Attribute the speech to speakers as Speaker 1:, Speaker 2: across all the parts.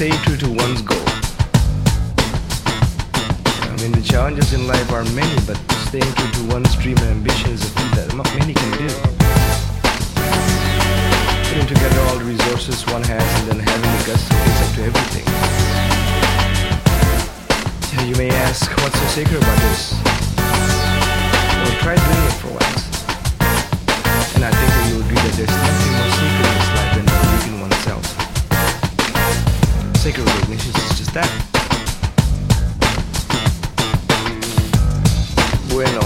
Speaker 1: stay true to one's goal. I mean, the challenges in life are many, but staying true to one's dream and ambition is a feat that not many can do. Putting together all the resources one has and then having the guts to face up to everything. You may ask, what's so sacred about this? Well, try doing it for once. Sacred recognition is just that. Bueno,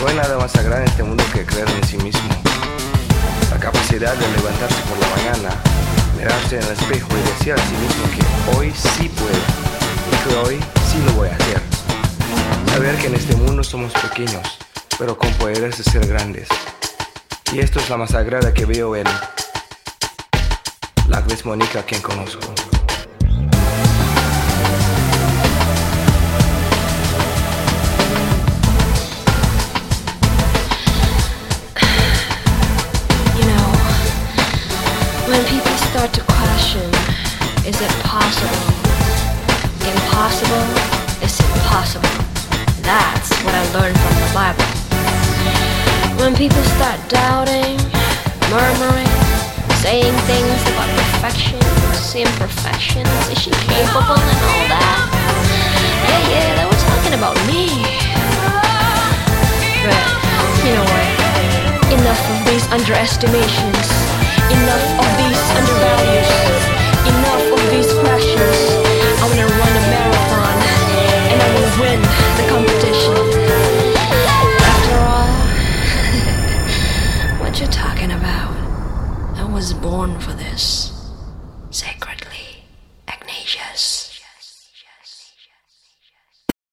Speaker 1: no hay nada más sagrado en este mundo que creer en sí mismo. La capacidad de levantarse por la mañana, mirarse en el espejo y decir a sí mismo que hoy sí puedo y que hoy sí lo voy a hacer. Saber que en este mundo somos pequeños, pero con poderes de ser grandes. Y esto es la más sagrada que veo en la Gris Mónica quien conozco.
Speaker 2: Is it possible? Impossible is impossible. That's what I learned from the Bible. When people start doubting, murmuring, saying things about perfections, imperfections, is she capable and all that? Yeah, yeah, they were talking about me. But, you know what? Enough of these underestimations. Born for this.